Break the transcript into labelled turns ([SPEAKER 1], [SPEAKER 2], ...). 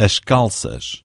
[SPEAKER 1] as calças.